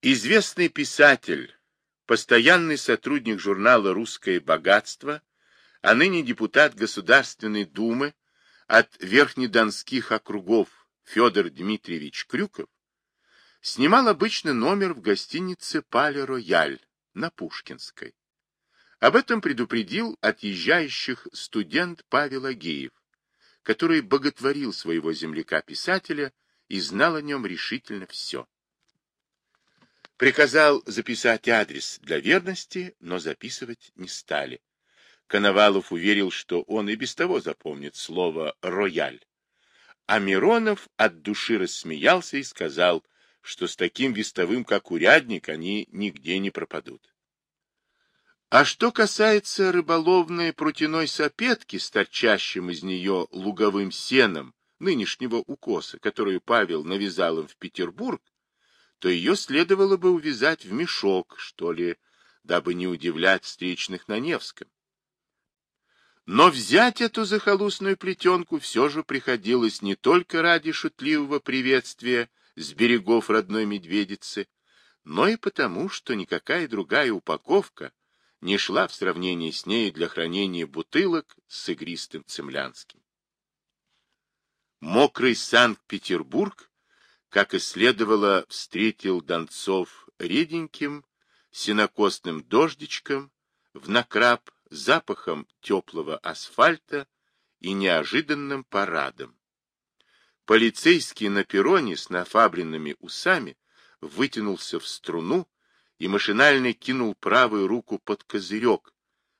Известный писатель, постоянный сотрудник журнала «Русское богатство», а ныне депутат Государственной Думы от Верхнедонских округов Федор Дмитриевич Крюков, снимал обычно номер в гостинице «Пале Рояль» на Пушкинской. Об этом предупредил отъезжающих студент Павел Агеев, который боготворил своего земляка-писателя и знал о нем решительно все. Приказал записать адрес для верности, но записывать не стали. Коновалов уверил, что он и без того запомнит слово «рояль». А Миронов от души рассмеялся и сказал, что с таким вестовым, как урядник, они нигде не пропадут. А что касается рыболовной прутяной сапетки с торчащим из нее луговым сеном нынешнего укоса, которую Павел навязал им в Петербург, то ее следовало бы увязать в мешок, что ли, дабы не удивлять встречных на Невском. Но взять эту захолустную плетенку все же приходилось не только ради шутливого приветствия с берегов родной медведицы, но и потому, что никакая другая упаковка не шла в сравнении с ней для хранения бутылок с игристым цемлянским. Мокрый Санкт-Петербург, как и следовало, встретил Донцов реденьким, сенокосным дождичком, в накраб, запахом теплого асфальта и неожиданным парадом. Полицейский на перроне с нафабренными усами вытянулся в струну, и машинально кинул правую руку под козырек,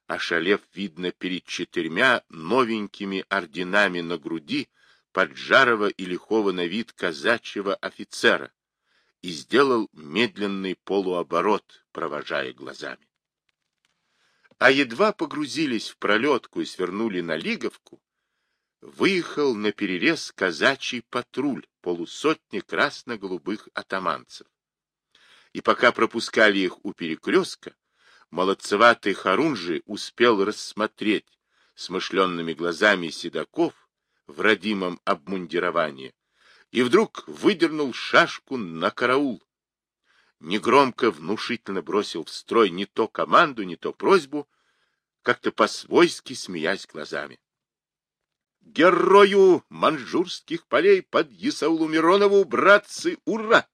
ошалев, видно, перед четырьмя новенькими орденами на груди поджарого и лихого на вид казачьего офицера и сделал медленный полуоборот, провожая глазами. А едва погрузились в пролетку и свернули на Лиговку, выехал на перерез казачий патруль полусотни красно-голубых атаманцев и пока пропускали их у перекрестка, молодцеватый Харунжи успел рассмотреть смышленными глазами седаков в родимом обмундировании и вдруг выдернул шашку на караул. Негромко, внушительно бросил в строй не то команду, не то просьбу, как-то по-свойски смеясь глазами. Герою манжурских полей под Исаулу Миронову, братцы, ура!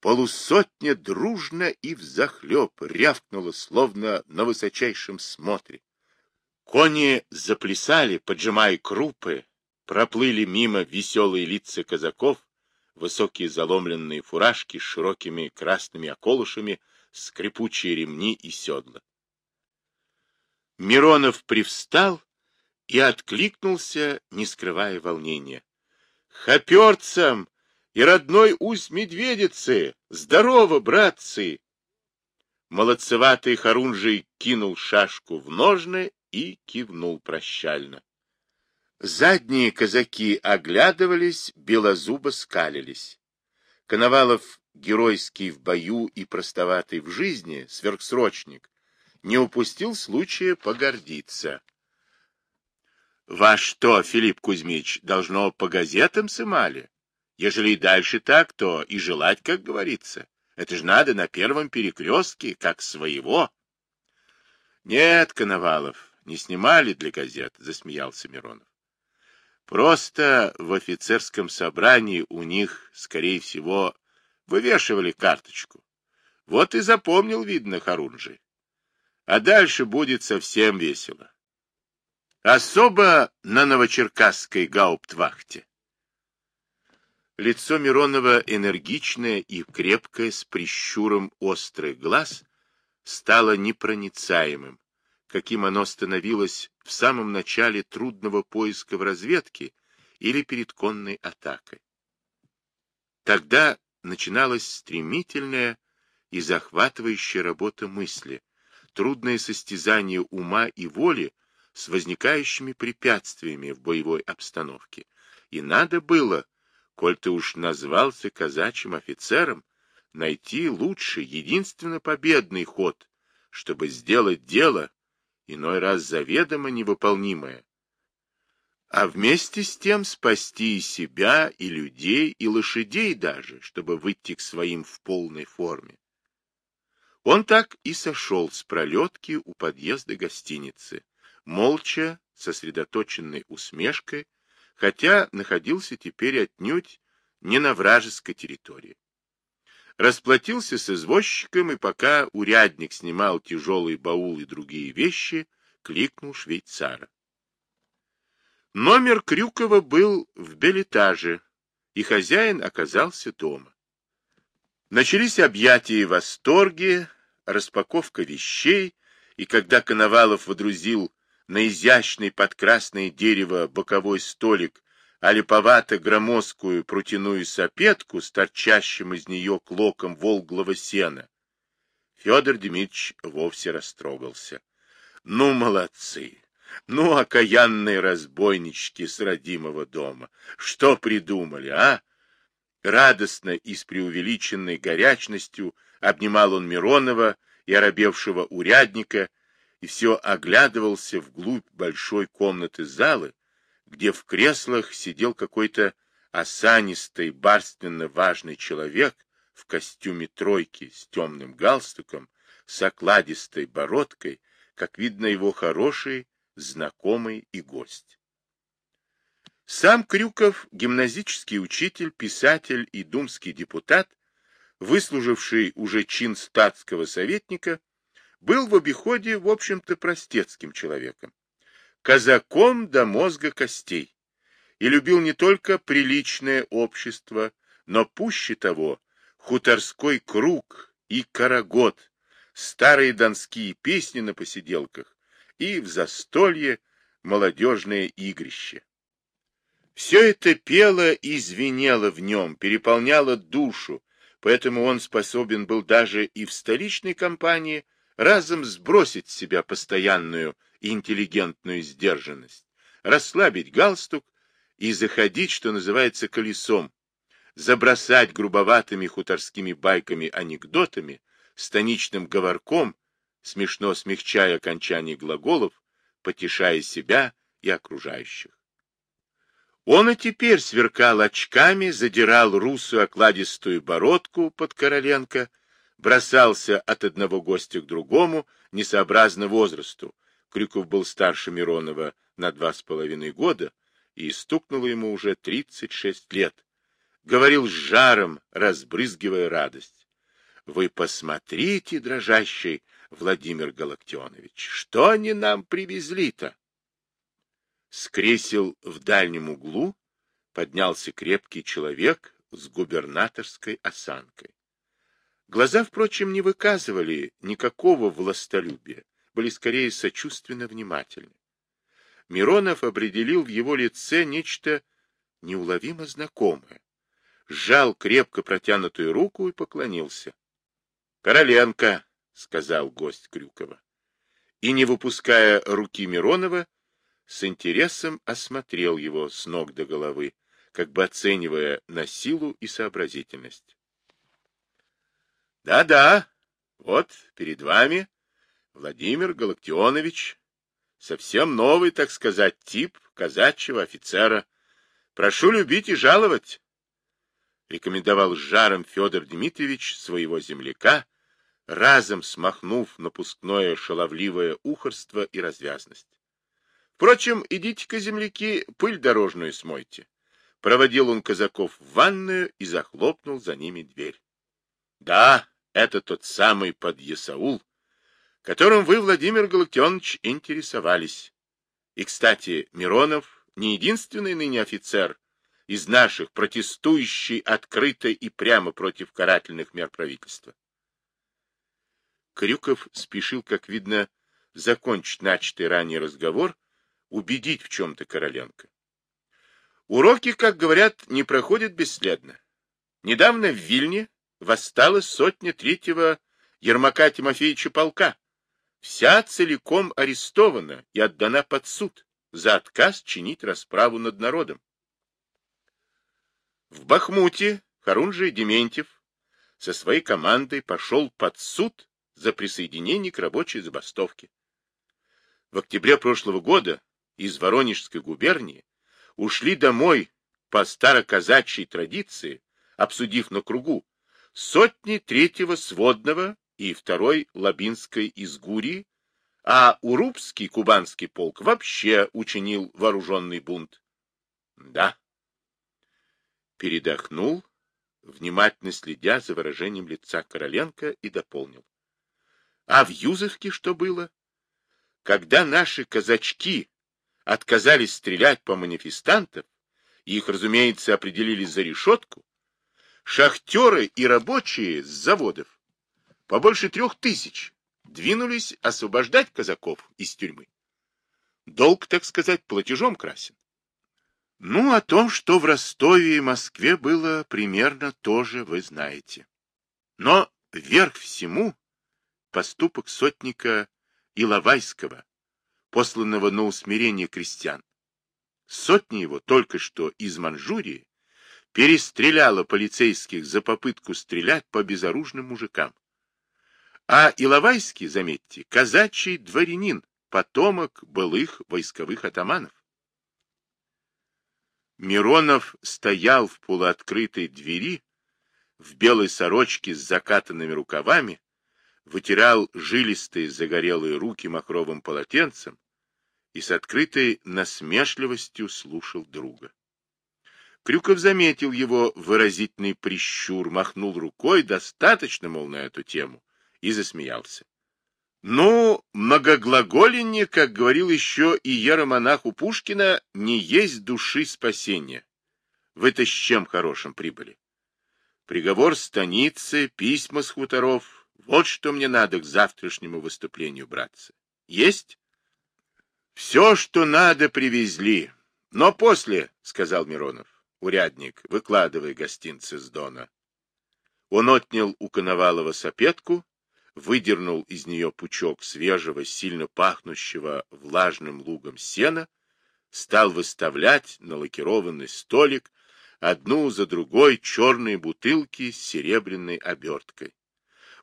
Полусотня дружно и взахлеб рявкнула, словно на высочайшем смотре. Кони заплясали, поджимая крупы, проплыли мимо веселые лица казаков, высокие заломленные фуражки с широкими красными околышами, скрипучие ремни и седла. Миронов привстал и откликнулся, не скрывая волнения. — Хоперцам и родной усть медведицы! Здорово, братцы! Молодцеватый Харунжий кинул шашку в ножны и кивнул прощально. Задние казаки оглядывались, белозубо скалились. Коновалов, геройский в бою и простоватый в жизни, сверхсрочник, не упустил случая погордиться. — Во что, Филипп Кузьмич, должно по газетам сымали? Ежели и дальше так, то и желать, как говорится. Это же надо на первом перекрестке, как своего. Нет, Коновалов, не снимали для газет, засмеялся Миронов. Просто в офицерском собрании у них, скорее всего, вывешивали карточку. Вот и запомнил, видно, Харунжи. А дальше будет совсем весело. Особо на Новочеркасской гауптвахте. Лицо Миронова, энергичное и крепкое, с прищуром острых глаз, стало непроницаемым, каким оно становилось в самом начале трудного поиска в разведке или перед конной атакой. Тогда начиналась стремительная и захватывающая работа мысли, трудное состязание ума и воли с возникающими препятствиями в боевой обстановке. И надо было коль ты уж назвался казачьим офицером, найти лучший, единственно победный ход, чтобы сделать дело, иной раз заведомо невыполнимое. а вместе с тем спасти и себя, и людей, и лошадей даже, чтобы выйти к своим в полной форме. Он так и сошел с пролетки у подъезда гостиницы, молча, сосредоточенной усмешкой, хотя находился теперь отнюдь не на вражеской территории. Расплатился с извозчиком, и пока урядник снимал тяжелый баул и другие вещи, кликнул швейцара. Номер Крюкова был в билетаже, и хозяин оказался дома. Начались объятия и восторги, распаковка вещей, и когда Коновалов водрузил на изящный под красное дерево боковой столик а липовато-громоздкую прутяную сапетку с торчащим из нее клоком волглого сена, Федор Дмитриевич вовсе растрогался. Ну, молодцы! Ну, окаянные разбойнички с родимого дома! Что придумали, а? Радостно и с преувеличенной горячностью обнимал он Миронова и оробевшего урядника и все оглядывался вглубь большой комнаты залы, где в креслах сидел какой-то осанистый, барственно важный человек в костюме тройки с темным галстуком, с окладистой бородкой, как видно его хороший, знакомый и гость. Сам Крюков, гимназический учитель, писатель и думский депутат, выслуживший уже чин статского советника, был в обиходе, в общем-то, простецким человеком казаком до мозга костей, и любил не только приличное общество, но пуще того хуторской круг и карагод, старые донские песни на посиделках и в застолье молодежное игрище. Все это пело и звенело в нем, переполняло душу, поэтому он способен был даже и в столичной компании разом сбросить с себя постоянную интеллигентную сдержанность, расслабить галстук и заходить, что называется, колесом, забросать грубоватыми хуторскими байками-анекдотами, станичным говорком, смешно смягчая окончание глаголов, потешая себя и окружающих. Он и теперь сверкал очками, задирал русую окладистую бородку под Короленко, бросался от одного гостя к другому, несообразно возрасту, Крюков был старше Миронова на два с половиной года, и стукнуло ему уже тридцать шесть лет. Говорил с жаром, разбрызгивая радость. Вы посмотрите, дрожащий Владимир Галактионович, что они нам привезли-то? С кресел в дальнем углу поднялся крепкий человек с губернаторской осанкой. Глаза, впрочем, не выказывали никакого властолюбия были скорее сочувственно внимательны. Миронов определил в его лице нечто неуловимо знакомое. Сжал крепко протянутую руку и поклонился. — Короленко, — сказал гость Крюкова. И, не выпуская руки Миронова, с интересом осмотрел его с ног до головы, как бы оценивая на силу и сообразительность. «Да — Да-да, вот перед вами Владимир Галактионович, совсем новый, так сказать, тип казачьего офицера. Прошу любить и жаловать, — рекомендовал с жаром Федор Дмитриевич своего земляка, разом смахнув напускное шаловливое ухорство и развязность. Впрочем, идите-ка, земляки, пыль дорожную смойте. Проводил он казаков в ванную и захлопнул за ними дверь. Да, это тот самый подъясаул, которым вы, Владимир Галактионович, интересовались. И, кстати, Миронов не единственный ныне офицер из наших, протестующий открыто и прямо против карательных мер правительства. Крюков спешил, как видно, закончить начатый ранее разговор, убедить в чем-то Короленко. Уроки, как говорят, не проходят бесследно. Недавно в Вильне восстала сотня третьего Ермака Тимофеевича полка вся целиком арестована и отдана под суд за отказ чинить расправу над народом. В Бахмуте Харунжий Дементьев со своей командой пошел под суд за присоединение к рабочей забастовке. В октябре прошлого года из Воронежской губернии ушли домой по староказачьей традиции, обсудив на кругу, сотни третьего сводного и второй Лабинской из Гурии, а Урубский кубанский полк вообще учинил вооруженный бунт. Да. Передохнул, внимательно следя за выражением лица Короленко, и дополнил. А в Юзовке что было? Когда наши казачки отказались стрелять по манифестантам, их, разумеется, определили за решетку, шахтеры и рабочие с заводов, побольше трех тысяч, двинулись освобождать казаков из тюрьмы. Долг, так сказать, платежом красен. Ну, о том, что в Ростове и Москве было примерно тоже вы знаете. Но вверх всему поступок сотника Иловайского, посланного на усмирение крестьян. Сотни его только что из Манчжурии перестреляла полицейских за попытку стрелять по безоружным мужикам. А Иловайский, заметьте, казачий дворянин, потомок былых войсковых атаманов. Миронов стоял в полуоткрытой двери, в белой сорочке с закатанными рукавами, вытирал жилистые загорелые руки махровым полотенцем и с открытой насмешливостью слушал друга. Крюков заметил его выразительный прищур, махнул рукой, достаточно, мол, на эту тему, и засмеялся. Ну, многоглаголенье, как говорил еще и еромонах у Пушкина, не есть души спасения. Вы-то с чем хорошим прибыли? Приговор станицы, письма с хуторов. Вот что мне надо к завтрашнему выступлению, братцы. Есть? Все, что надо, привезли. Но после, — сказал Миронов, — урядник, выкладывай гостинцы с Дона. Он отнял у Коновалова сопетку, выдернул из нее пучок свежего, сильно пахнущего влажным лугом сена, стал выставлять на лакированный столик одну за другой черные бутылки с серебряной оберткой.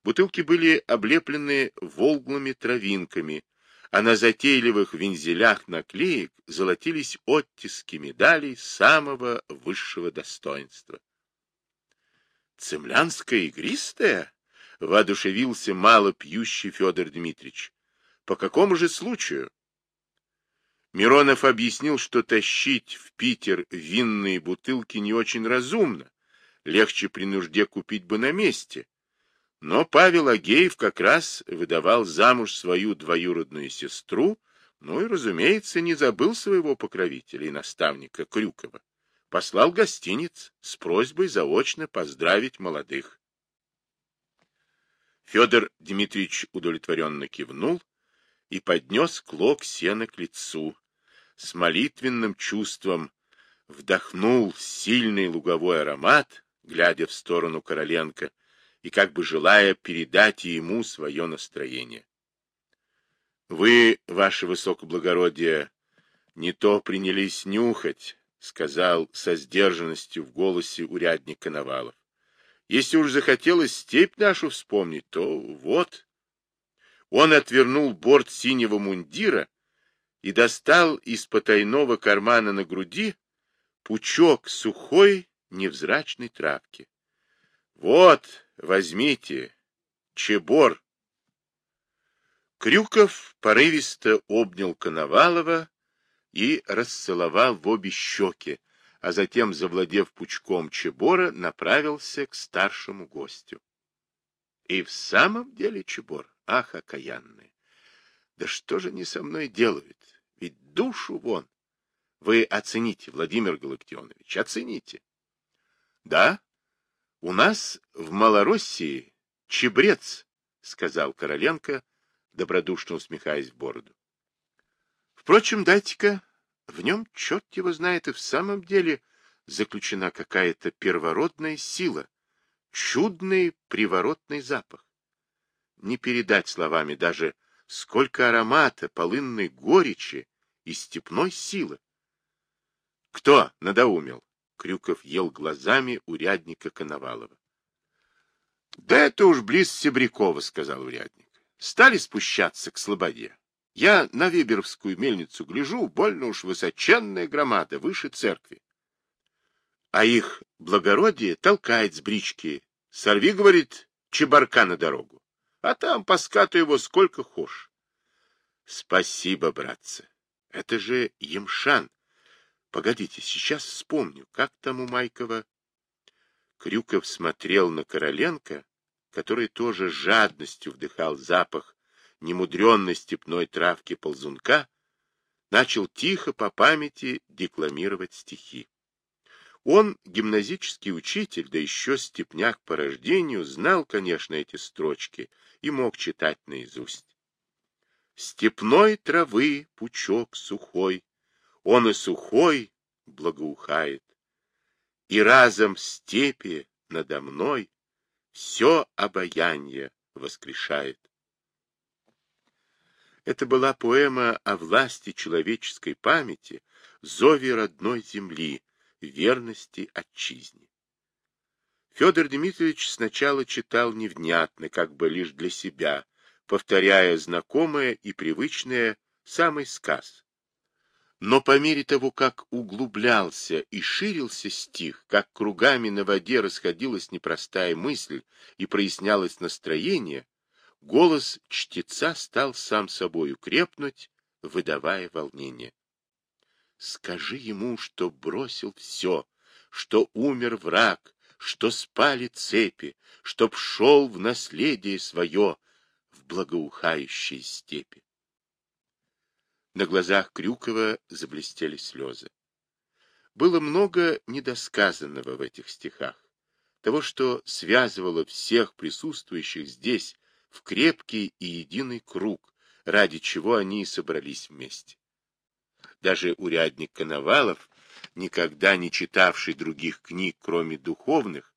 Бутылки были облеплены волглыми травинками, а на затейливых вензелях наклеек золотились оттиски медалей самого высшего достоинства. «Цемлянская игристая?» — воодушевился мало пьющий Федор Дмитриевич. — По какому же случаю? Миронов объяснил, что тащить в Питер винные бутылки не очень разумно, легче при нужде купить бы на месте. Но Павел Агеев как раз выдавал замуж свою двоюродную сестру, ну и, разумеется, не забыл своего покровителя и наставника Крюкова. Послал гостиниц с просьбой заочно поздравить молодых. Федор Дмитриевич удовлетворенно кивнул и поднес клок сена к лицу. С молитвенным чувством вдохнул сильный луговой аромат, глядя в сторону Короленко, и как бы желая передать ему свое настроение. «Вы, ваше высокоблагородие, не то принялись нюхать», — сказал со сдержанностью в голосе урядник Коновалов. Если уж захотелось степь нашу вспомнить, то вот. Он отвернул борт синего мундира и достал из потайного кармана на груди пучок сухой невзрачной травки. Вот, возьмите, чебор. Крюков порывисто обнял Коновалова и расцеловал в обе щеки, а затем, завладев пучком чебора, направился к старшему гостю. И в самом деле чебор, ах, окаянный, да что же они со мной делают? Ведь душу вон. Вы оцените, Владимир Галактионович, оцените. Да, у нас в Малороссии чебрец, сказал Короленко, добродушно усмехаясь в бороду. Впрочем, дайте-ка в нем, черт его знает, и в самом деле заключена какая-то первородная сила, чудный приворотный запах. Не передать словами даже, сколько аромата, полынной горечи и степной силы. Кто надоумил? Крюков ел глазами урядника Коновалова. — Да это уж близ Себрякова, — сказал урядник. Стали спущаться к слободе. Я на Виберовскую мельницу гляжу, больно уж высоченная громада, выше церкви. А их благородие толкает с брички. Сорви, говорит, чебарка на дорогу. А там по скату его сколько хошь. Спасибо, братцы. Это же Емшан. Погодите, сейчас вспомню, как там у Майкова. Крюков смотрел на Короленко, который тоже жадностью вдыхал запах немудренной степной травки ползунка, начал тихо по памяти декламировать стихи. Он, гимназический учитель, да еще степняк по рождению, знал, конечно, эти строчки и мог читать наизусть. Степной травы пучок сухой, он и сухой благоухает, и разом степи надо мной все обаяние воскрешает. Это была поэма о власти человеческой памяти, зове родной земли, верности отчизне. Федор Дмитриевич сначала читал невнятно, как бы лишь для себя, повторяя знакомое и привычное самый сказ. Но по мере того, как углублялся и ширился стих, как кругами на воде расходилась непростая мысль и прояснялось настроение, голос чтеца стал сам собою крепнуть, выдавая волнение. Скажи ему, что бросил все, что умер враг, что спали цепи, чтоб шел в наследие свое в благоухающей степи. На глазах Крюкова заблестели слезы. Было много недосказанного в этих стихах, того, что связывало всех присутствующих здесь в крепкий и единый круг, ради чего они и собрались вместе. Даже урядник Коновалов, никогда не читавший других книг, кроме духовных,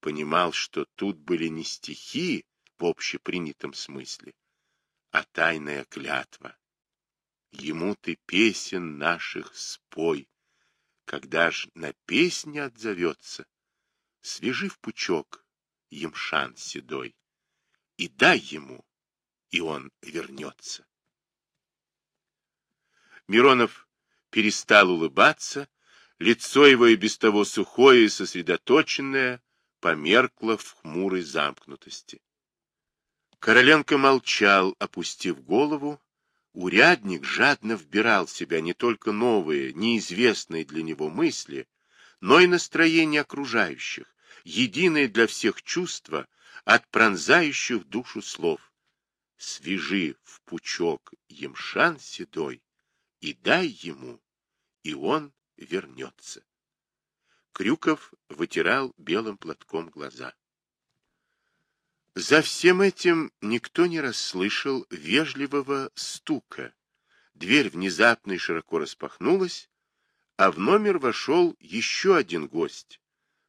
понимал, что тут были не стихи в общепринятом смысле, а тайная клятва. Ему ты песен наших спой, когда ж на песне отзовется, свежи в пучок емшан седой, и дай ему, и он вернется. Миронов перестал улыбаться, лицо его и без того сухое и сосредоточенное померкло в хмурой замкнутости. Короленко молчал, опустив голову. Урядник жадно вбирал в себя не только новые, неизвестные для него мысли, но и настроение окружающих, единое для всех чувства от пронзающих душу слов. Свежи в пучок емшан седой, и дай ему, и он вернется. Крюков вытирал белым платком глаза. За всем этим никто не расслышал вежливого стука. Дверь внезапно и широко распахнулась, а в номер вошел еще один гость,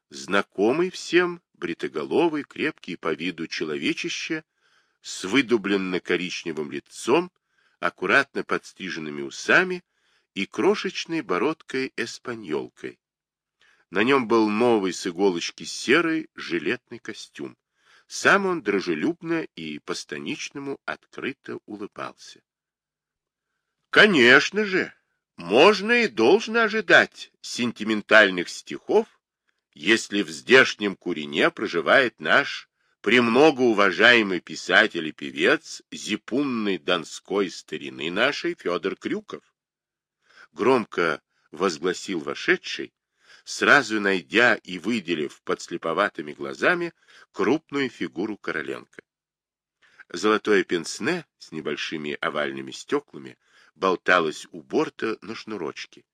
знакомый всем, бритоголовый, крепкий по виду человечище, с выдубленно-коричневым лицом, аккуратно подстриженными усами и крошечной бородкой-эспаньолкой. На нем был новый с иголочки серый жилетный костюм. Сам он дружелюбно и по-станичному открыто улыбался. Конечно же, можно и должно ожидать сентиментальных стихов, если в здешнем Курине проживает наш премного уважаемый писатель и певец зипунной донской старины нашей Федор Крюков. Громко возгласил вошедший, сразу найдя и выделив под слеповатыми глазами крупную фигуру Короленко. Золотое пенсне с небольшими овальными стеклами болталось у борта на шнурочке.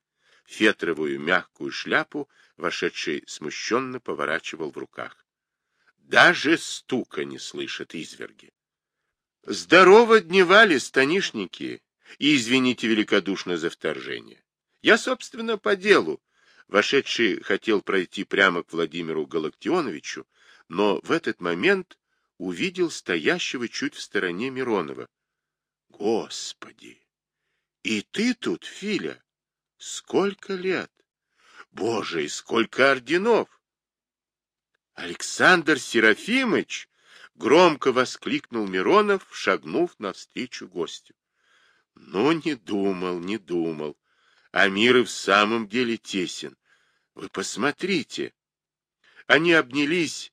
Фетровую мягкую шляпу вошедший смущенно поворачивал в руках. Даже стука не слышат изверги. Здорово дневали станишники, и извините великодушно за вторжение. Я, собственно, по делу. Вошедший хотел пройти прямо к Владимиру Галактионовичу, но в этот момент увидел стоящего чуть в стороне Миронова. Господи! И ты тут, Филя? Сколько лет? Боже, и сколько орденов! Александр Серафимыч! Громко воскликнул Миронов, шагнув навстречу гостю. Ну, не думал, не думал. А мир и в самом деле тесен. Вы посмотрите. Они обнялись,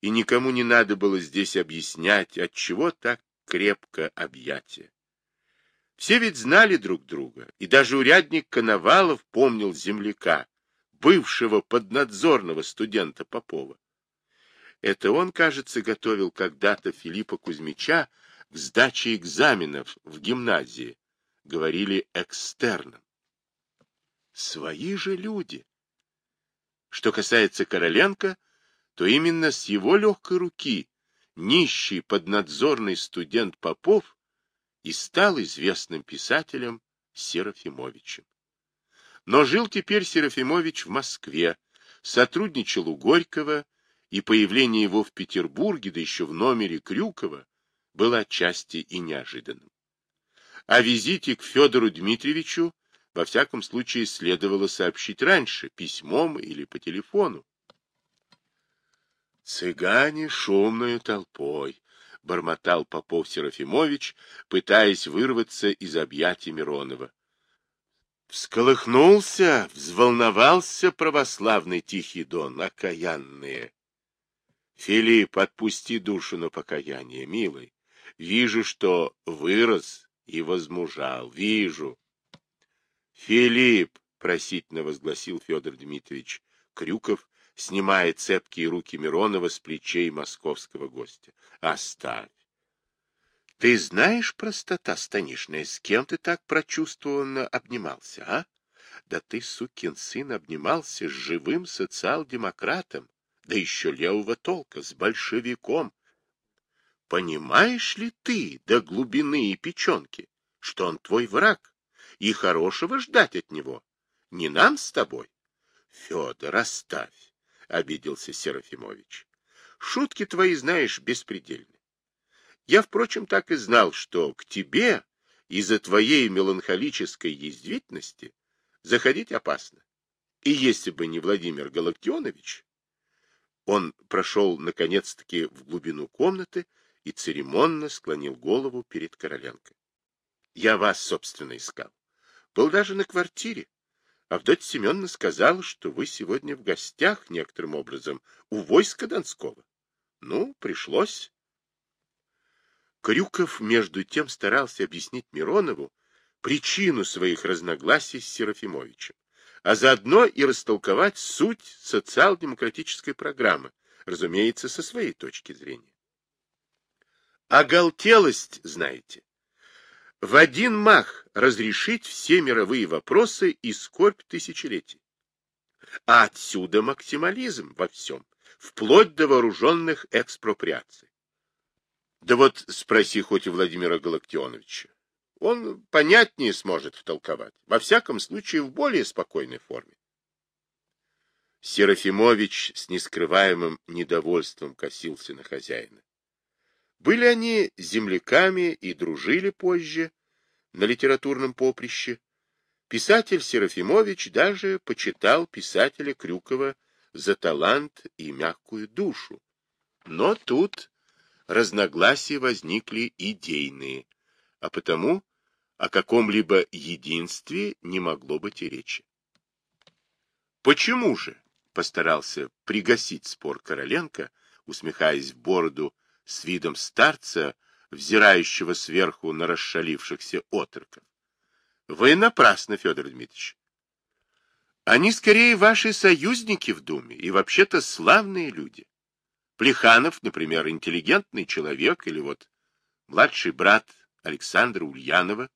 и никому не надо было здесь объяснять, от чего так крепко объятия. Все ведь знали друг друга, и даже урядник Коновалов помнил земляка, бывшего поднадзорного студента Попова. Это он, кажется, готовил когда-то Филиппа Кузьмича к сдаче экзаменов в гимназии, говорили экстерном. Свои же люди. Что касается Короленко, то именно с его легкой руки нищий поднадзорный студент Попов и стал известным писателем Серафимовичем. Но жил теперь Серафимович в Москве, сотрудничал у Горького, и появление его в Петербурге, да еще в номере Крюкова, было отчасти и неожиданным. О визите к Федору Дмитриевичу во всяком случае следовало сообщить раньше, письмом или по телефону. Цыгане шумную толпой, — бормотал Попов Серафимович, пытаясь вырваться из объятий Миронова. Всколыхнулся, взволновался православный Тихий Дон, окаянные. Филипп, отпусти душу на покаяние, милый. Вижу, что вырос и возмужал, вижу. Филипп, просительно возгласил Федор Дмитриевич Крюков, снимая цепкие руки Миронова с плечей московского гостя. Оставь. Ты знаешь, простота станишная, с кем ты так прочувствованно обнимался, а? Да ты, сукин сын, обнимался с живым социал-демократом, да еще левого толка, с большевиком. Понимаешь ли ты до глубины и печенки, что он твой враг, и хорошего ждать от него? Не нам с тобой? Федор, оставь, — обиделся Серафимович. Шутки твои, знаешь, беспредельны. Я, впрочем, так и знал, что к тебе из-за твоей меланхолической язвительности заходить опасно. И если бы не Владимир Галактионович, он прошел, наконец-таки, в глубину комнаты и церемонно склонил голову перед Короленко. Я вас, собственно, искал. Был даже на квартире. Авдотья Семеновна сказала, что вы сегодня в гостях, некоторым образом, у войска Донского. Ну, пришлось. Крюков, между тем, старался объяснить Миронову причину своих разногласий с Серафимовичем, а заодно и растолковать суть социал-демократической программы, разумеется, со своей точки зрения. Оголтелость, знаете, в один мах разрешить все мировые вопросы и скорбь тысячелетий. А отсюда максимализм во всем, вплоть до вооруженных экспроприаций. Да вот спроси хоть у Владимира Галактионовича. Он понятнее сможет втолковать, во всяком случае в более спокойной форме. Серафимович с нескрываемым недовольством косился на хозяина. Были они земляками и дружили позже на литературном поприще. Писатель Серафимович даже почитал писателя Крюкова за талант и мягкую душу. Но тут разногласия возникли идейные, а потому о каком-либо единстве не могло быть и речи. «Почему же?» — постарался пригасить спор Короленко, усмехаясь в бороду с видом старца, взирающего сверху на расшалившихся отроков. Вы напрасно, Федор Дмитриевич. Они скорее ваши союзники в Думе и вообще-то славные люди. Плеханов, например, интеллигентный человек, или вот младший брат Александра Ульянова,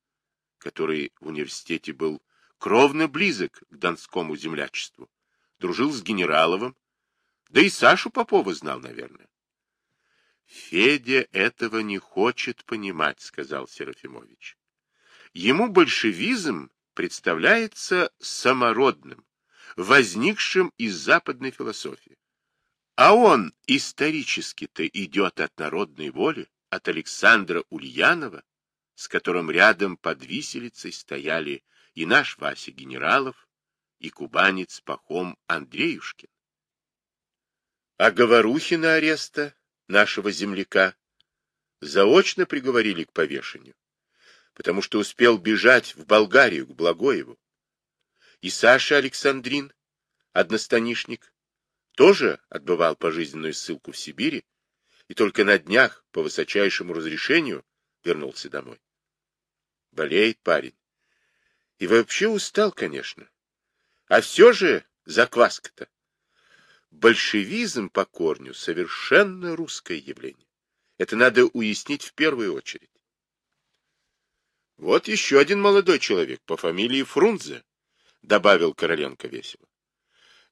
который в университете был кровно близок к донскому землячеству, дружил с Генераловым, да и Сашу Попова знал, наверное. Федя этого не хочет понимать, сказал Серафимович. Ему большевизм представляется самородным, возникшим из западной философии. А он исторически-то идет от народной воли, от Александра Ульянова, с которым рядом под виселицей стояли и наш Вася Генералов, и кубанец Пахом Андреюшкин. А Говорухина ареста нашего земляка, заочно приговорили к повешению. потому что успел бежать в Болгарию к Благоеву. И Саша Александрин, одностанишник, тоже отбывал пожизненную ссылку в Сибири и только на днях по высочайшему разрешению вернулся домой. Болеет парень. И вообще устал, конечно. А все же закваска-то. Большевизм по корню совершенно русское явление. Это надо уяснить в первую очередь. Вот еще один молодой человек по фамилии Фрунзе, добавил Короленко весело.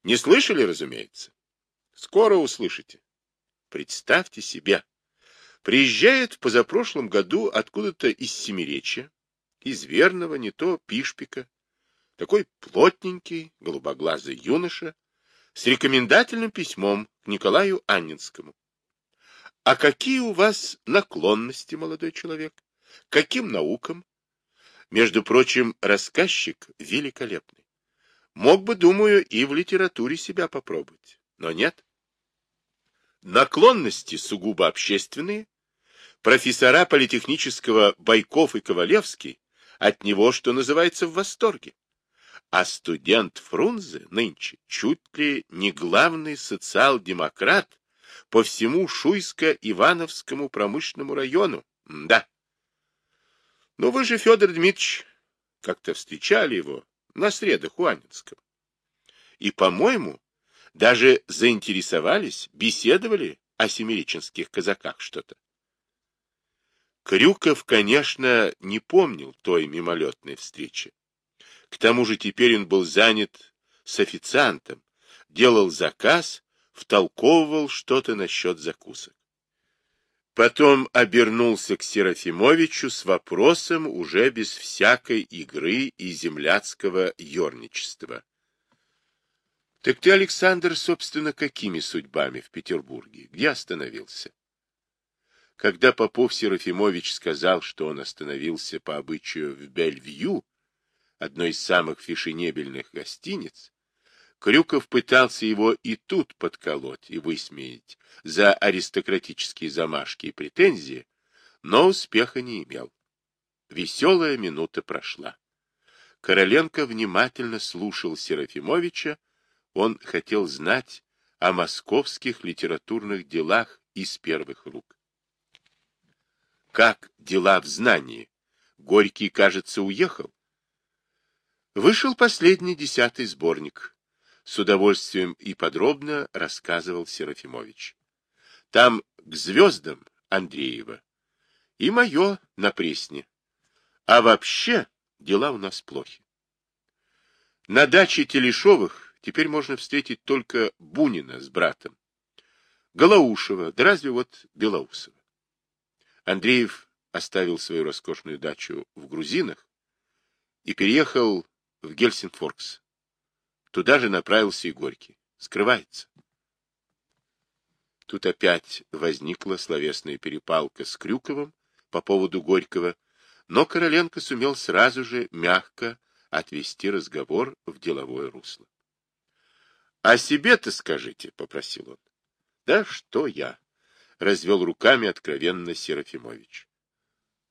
Не слышали, разумеется? Скоро услышите. Представьте себе. Приезжает в позапрошлом году откуда-то из Семиречья, из Верного, не то Пишпика, такой плотненький, голубоглазый юноша, с рекомендательным письмом к Николаю Аннинскому. А какие у вас наклонности, молодой человек? Каким наукам? Между прочим, рассказчик великолепный. Мог бы, думаю, и в литературе себя попробовать, но нет. Наклонности сугубо общественные. Профессора политехнического Байков и Ковалевский от него, что называется, в восторге. А студент Фрунзе нынче чуть ли не главный социал-демократ по всему Шуйско-Ивановскому промышленному району. Да. Ну вы же, Федор Дмитриевич, как-то встречали его на средах у Анинском. И, по-моему, даже заинтересовались, беседовали о семиреченских казаках что-то. Крюков, конечно, не помнил той мимолетной встречи. К тому же теперь он был занят с официантом, делал заказ, втолковывал что-то насчет закусок. Потом обернулся к Серафимовичу с вопросом уже без всякой игры и земляцкого ерничества. Так ты, Александр, собственно, какими судьбами в Петербурге? Где остановился? Когда Попов Серафимович сказал, что он остановился по обычаю в Бельвью, одной из самых фешенебельных гостиниц, Крюков пытался его и тут подколоть и высмеять за аристократические замашки и претензии, но успеха не имел. Веселая минута прошла. Короленко внимательно слушал Серафимовича, он хотел знать о московских литературных делах из первых рук. Как дела в знании? Горький, кажется, уехал. Вышел последний десятый сборник. С удовольствием и подробно рассказывал Серафимович. Там к звездам Андреева и мое на Пресне. А вообще дела у нас плохи. На даче Телешовых Теперь можно встретить только Бунина с братом. Голоушева, да разве вот Белоусова. Андреев оставил свою роскошную дачу в Грузинах и переехал в Гельсинфоркс. Туда же направился и Горький. Скрывается. Тут опять возникла словесная перепалка с Крюковым по поводу Горького, но Короленко сумел сразу же мягко отвести разговор в деловое русло. — О себе-то скажите, — попросил он. — Да что я? — развел руками откровенно Серафимович.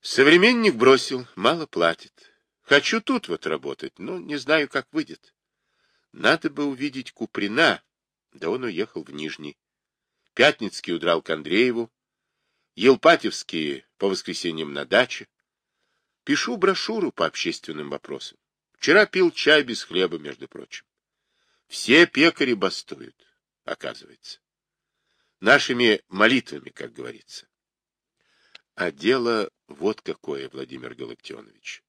Современник бросил, мало платит. Хочу тут вот работать, но не знаю, как выйдет. Надо бы увидеть Куприна, да он уехал в Нижний. Пятницкий удрал к Андрееву, Елпатевские по воскресеньям на даче. Пишу брошюру по общественным вопросам. Вчера пил чай без хлеба, между прочим. Все пекари бастуют, оказывается. Нашими молитвами, как говорится. А дело вот какое, Владимир Галактионович.